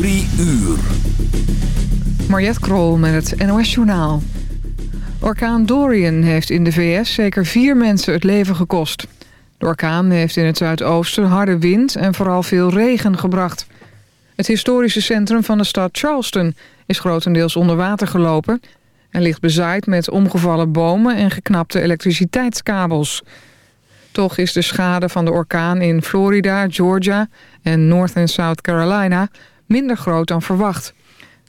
Drie uur. Mariette Krol met het NOS Journaal. Orkaan Dorian heeft in de VS zeker vier mensen het leven gekost. De orkaan heeft in het zuidoosten harde wind en vooral veel regen gebracht. Het historische centrum van de stad Charleston is grotendeels onder water gelopen... en ligt bezaaid met omgevallen bomen en geknapte elektriciteitskabels. Toch is de schade van de orkaan in Florida, Georgia en North en South Carolina minder groot dan verwacht.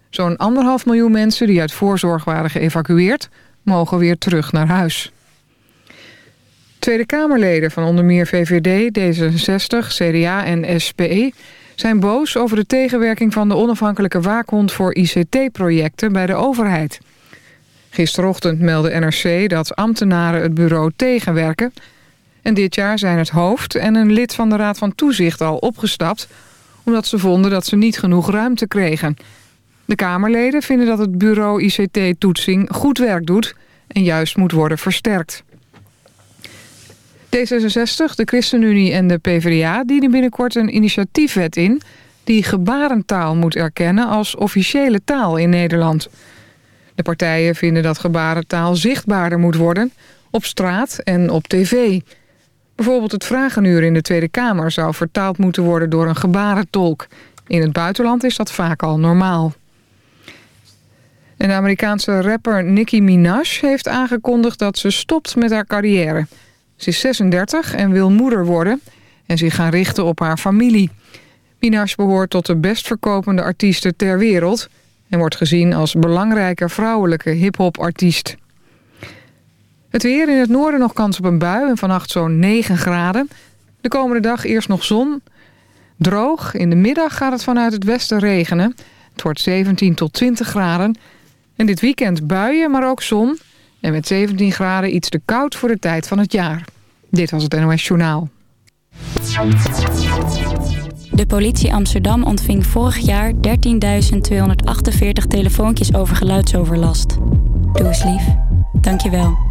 Zo'n anderhalf miljoen mensen die uit voorzorg waren geëvacueerd... mogen weer terug naar huis. Tweede Kamerleden van onder meer VVD, D66, CDA en SPE... zijn boos over de tegenwerking van de onafhankelijke waakhond... voor ICT-projecten bij de overheid. Gisterochtend meldde NRC dat ambtenaren het bureau tegenwerken... en dit jaar zijn het hoofd en een lid van de Raad van Toezicht al opgestapt... omdat ze vonden dat ze niet genoeg ruimte kregen... De Kamerleden vinden dat het bureau ICT-toetsing goed werk doet... en juist moet worden versterkt. D66, de ChristenUnie en de PvdA dienen binnenkort een initiatiefwet in... die gebarentaal moet erkennen als officiële taal in Nederland. De partijen vinden dat gebarentaal zichtbaarder moet worden... op straat en op tv. Bijvoorbeeld het vragenuur in de Tweede Kamer... zou vertaald moeten worden door een gebarentolk. In het buitenland is dat vaak al normaal. En de Amerikaanse rapper Nicki Minaj heeft aangekondigd dat ze stopt met haar carrière. Ze is 36 en wil moeder worden en zich gaan richten op haar familie. Minaj behoort tot de best verkopende artiesten ter wereld... en wordt gezien als belangrijke vrouwelijke hip-hop-artiest. Het weer in het noorden nog kans op een bui en vannacht zo'n 9 graden. De komende dag eerst nog zon, droog. In de middag gaat het vanuit het westen regenen. Het wordt 17 tot 20 graden... En dit weekend buien, maar ook zon. En met 17 graden iets te koud voor de tijd van het jaar. Dit was het NOS Journaal. De politie Amsterdam ontving vorig jaar 13.248 telefoontjes over geluidsoverlast. Doe eens lief. Dank je wel.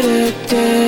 do do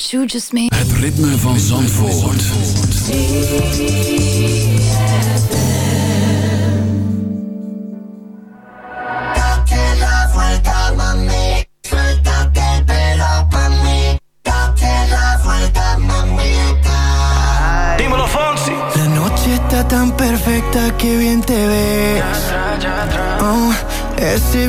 What you just made Het ritme van Zandvoort. Date la vuelta, mami. Suéltate el pelo pa' mí. Date la vuelta, mamita. Dímelo, Fonsi. La noche está tan perfecta que bien te ves. Oh, ese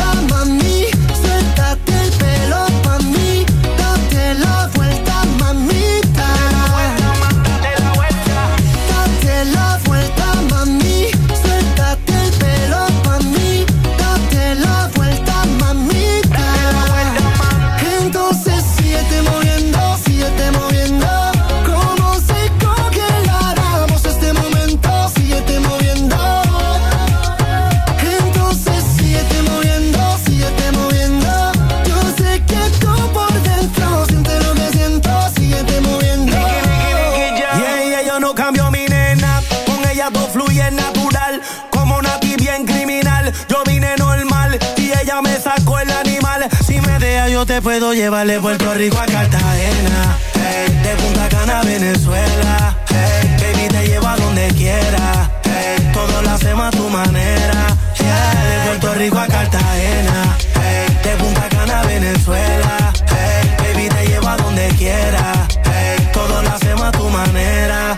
te puedo llevar de Puerto Rico a Cartagena. Hey, de Punta Cana a Venezuela. Hey, baby, te llevo a donde quiera. Hey, todo lo hacemos a tu manera. Yeah, de Puerto Rico a Cartagena. Hey, de Punta Cana a Venezuela. Baby, te llevo a donde quiera. Todo lo hacemos a tu manera.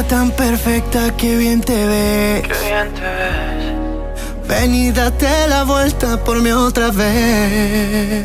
tan perfecta, que bien te ves. Qué bien te ves. Ven y date la vuelta por mí otra vez.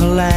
collapse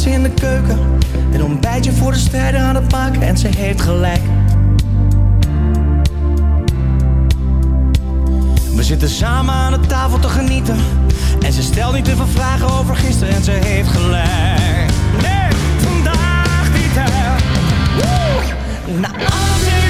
ze in de keuken. Een ontbijtje voor de strijder aan het maken en ze heeft gelijk. We zitten samen aan de tafel te genieten. En ze stelt niet te veel vragen over gisteren en ze heeft gelijk. Nee, vandaag niet hè. Woe! Na alles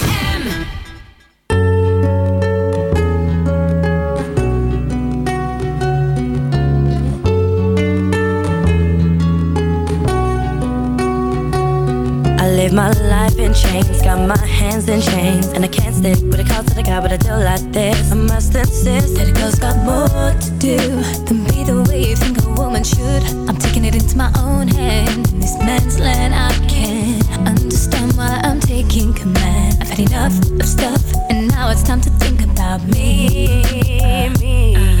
my life in chains, got my hands in chains, and I can't stick with a call to the guy, but I do like this. I must insist that a girl's got more to do than be the way you think a woman should. I'm taking it into my own hand in this man's land. I can't understand why I'm taking command. I've had enough of stuff, and now it's time to think about me. me.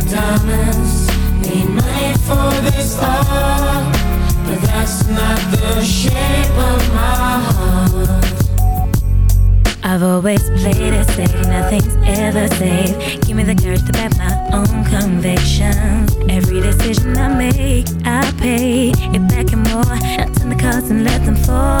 I that diamonds need money for this art. But that's not the shape of my heart. I've always played it safe, nothing's ever safe. Give me the courage to back my own convictions. Every decision I make, I pay it back and more. I turn the cards and let them fall.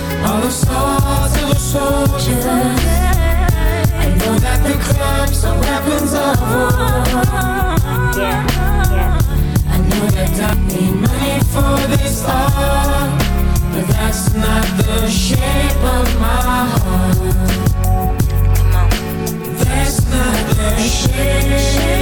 are the stars of the soldiers. I know that the clubs are weapons of war. I know that I need money for this art, but that's not the shape of my heart. That's not the shape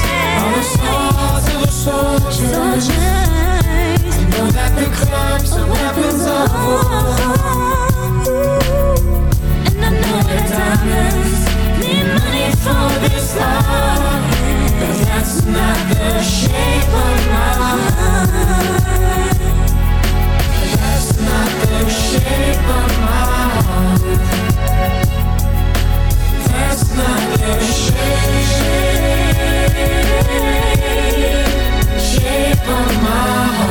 of soldiers. I know that the clubs are weapons of war. And I know that diamonds need money for this art. But that's not the shape of my heart. That's not the shape of my heart. That's not the shape, of my heart.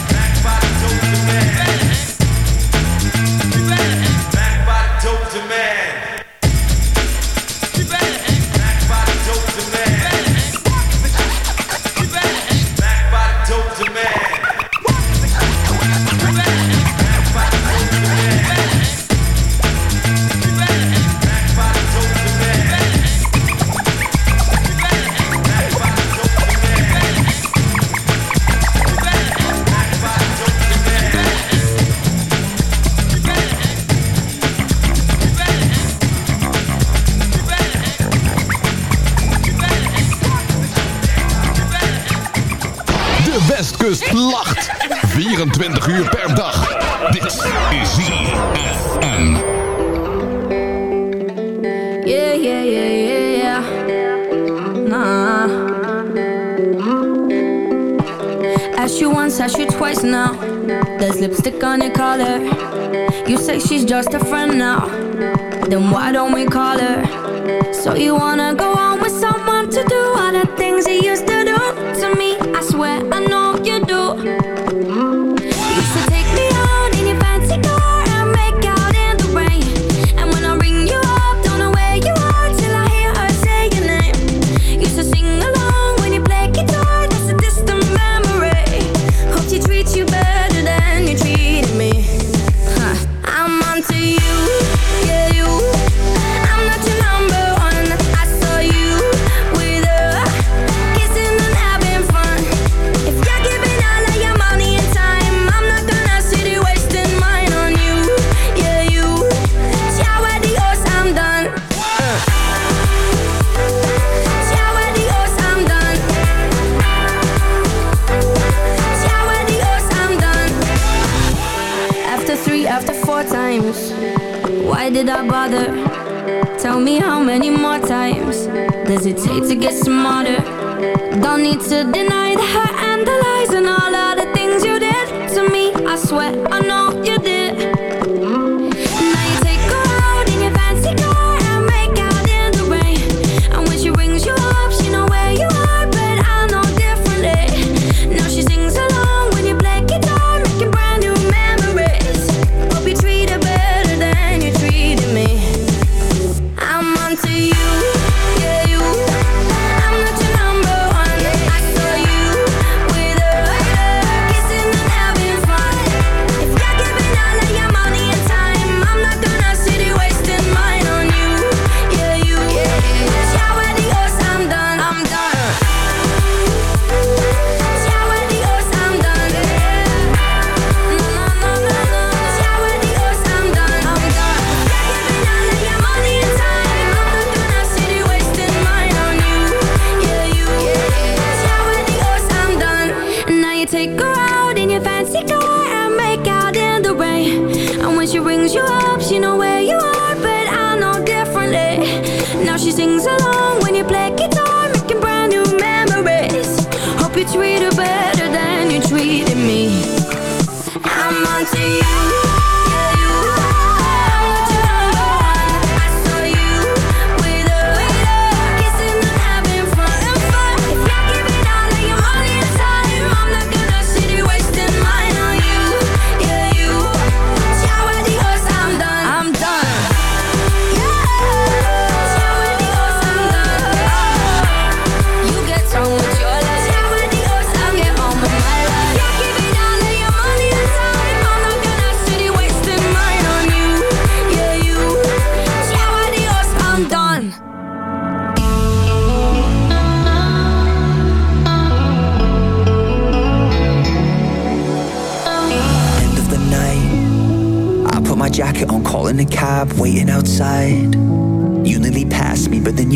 Westkust lacht. 24 uur per dag. Dit is ZFM. Yeah, yeah, yeah, yeah, yeah. Nah. You once, asked you twice now. There's lipstick on your collar. You say she's just a friend now. Then why don't we call her? So you wanna go on with someone to do all the things you used to need to deny.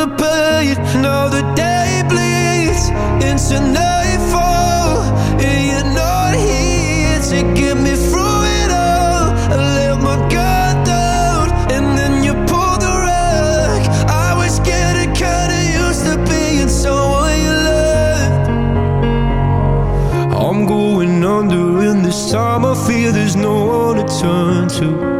the pain. Now the day bleeds into nightfall, and you're not here to get me through it all. I let my guard down, and then you pulled the rug. I was getting kinda used to being someone you loved. I'm going under in this time. I fear there's no one to turn to.